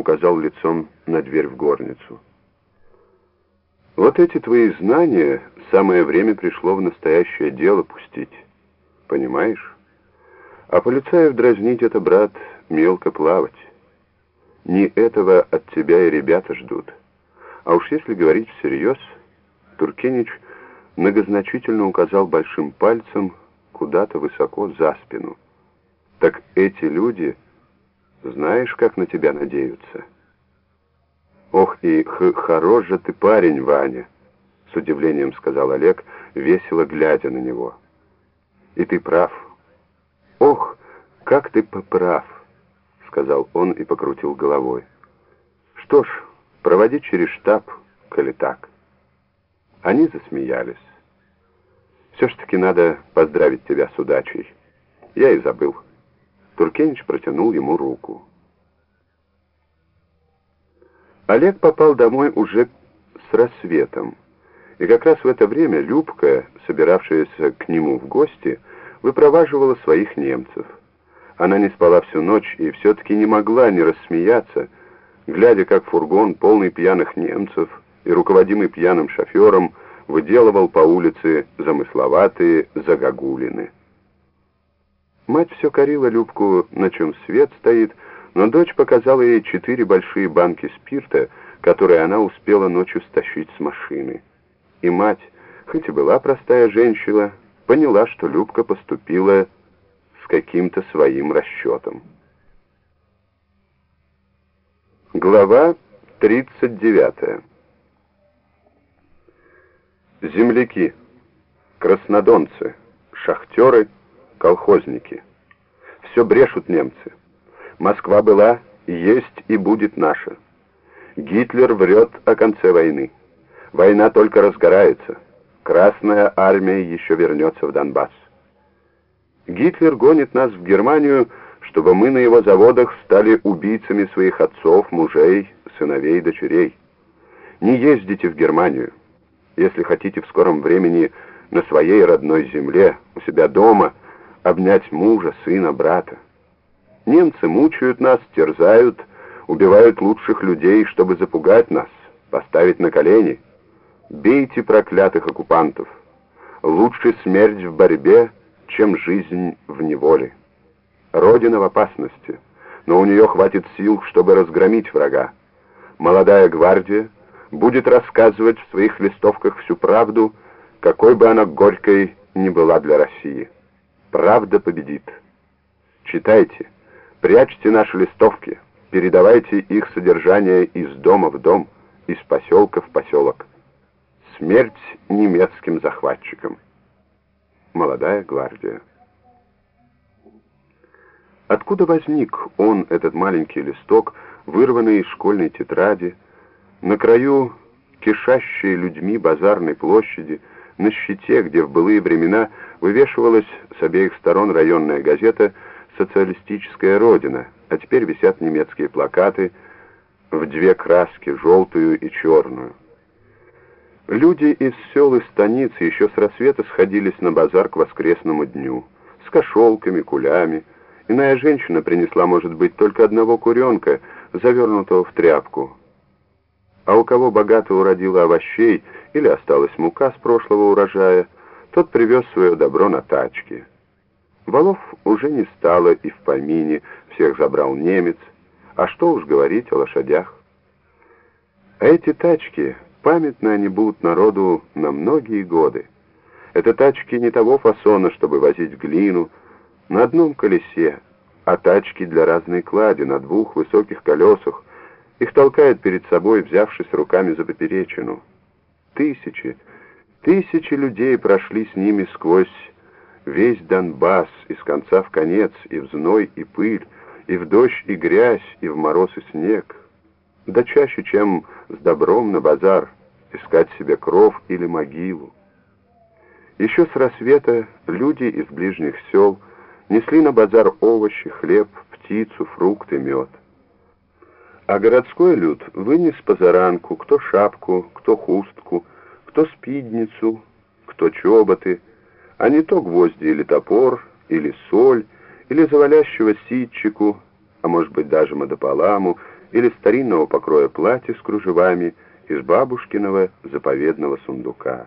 указал лицом на дверь в горницу. Вот эти твои знания самое время пришло в настоящее дело пустить. Понимаешь? А полицаев дразнить это, брат, мелко плавать. Не этого от тебя и ребята ждут. А уж если говорить всерьез, Туркенич многозначительно указал большим пальцем куда-то высоко за спину. Так эти люди, знаешь, как на тебя надеются? Ох, и х хорош же ты парень, Ваня, с удивлением сказал Олег, весело глядя на него. И ты прав. Ох, как ты поправ, сказал он и покрутил головой. Что ж, проводи через штаб, коли так. Они засмеялись. Все ж таки надо поздравить тебя с удачей. Я и забыл. Туркенич протянул ему руку. Олег попал домой уже с рассветом. И как раз в это время Любка, собиравшаяся к нему в гости, выпроваживала своих немцев. Она не спала всю ночь и все-таки не могла не рассмеяться, глядя, как фургон, полный пьяных немцев и руководимый пьяным шофером, выделывал по улице замысловатые загогулины. Мать все корила Любку, на чем свет стоит, но дочь показала ей четыре большие банки спирта, которые она успела ночью стащить с машины. И мать, хоть и была простая женщина, поняла, что Любка поступила с каким-то своим расчетом. Глава 39 Земляки, краснодонцы, шахтеры, колхозники. Все брешут немцы. Москва была, есть и будет наша. Гитлер врет о конце войны. Война только разгорается. Красная армия еще вернется в Донбасс. Гитлер гонит нас в Германию, чтобы мы на его заводах стали убийцами своих отцов, мужей, сыновей дочерей. Не ездите в Германию если хотите в скором времени на своей родной земле, у себя дома, обнять мужа, сына, брата. Немцы мучают нас, терзают, убивают лучших людей, чтобы запугать нас, поставить на колени. Бейте проклятых оккупантов. Лучше смерть в борьбе, чем жизнь в неволе. Родина в опасности, но у нее хватит сил, чтобы разгромить врага. Молодая гвардия — будет рассказывать в своих листовках всю правду, какой бы она горькой ни была для России. Правда победит. Читайте, прячьте наши листовки, передавайте их содержание из дома в дом, из поселка в поселок. Смерть немецким захватчикам. Молодая гвардия. Откуда возник он, этот маленький листок, вырванный из школьной тетради, на краю кишащей людьми базарной площади, на щите, где в былые времена вывешивалась с обеих сторон районная газета «Социалистическая Родина», а теперь висят немецкие плакаты в две краски, желтую и черную. Люди из сел и станиц еще с рассвета сходились на базар к воскресному дню, с кошелками, кулями. Иная женщина принесла, может быть, только одного куренка, завернутого в тряпку, а у кого богато уродило овощей или осталась мука с прошлого урожая, тот привез свое добро на тачке. Валов уже не стало и в помине, всех забрал немец, а что уж говорить о лошадях. А эти тачки, памятны они будут народу на многие годы. Это тачки не того фасона, чтобы возить глину, на одном колесе, а тачки для разной клади на двух высоких колесах, их толкают перед собой, взявшись руками за поперечину. Тысячи, тысячи людей прошли с ними сквозь весь Донбасс, из конца в конец, и в зной, и пыль, и в дождь, и грязь, и в мороз, и снег. Да чаще, чем с добром на базар, искать себе кров или могилу. Еще с рассвета люди из ближних сел несли на базар овощи, хлеб, птицу, фрукты, мед. А городской люд вынес позаранку, кто шапку, кто хустку, кто спидницу, кто чоботы, а не то гвозди или топор, или соль, или завалящего ситчику, а может быть даже мадополаму, или старинного покроя платья с кружевами из бабушкиного заповедного сундука.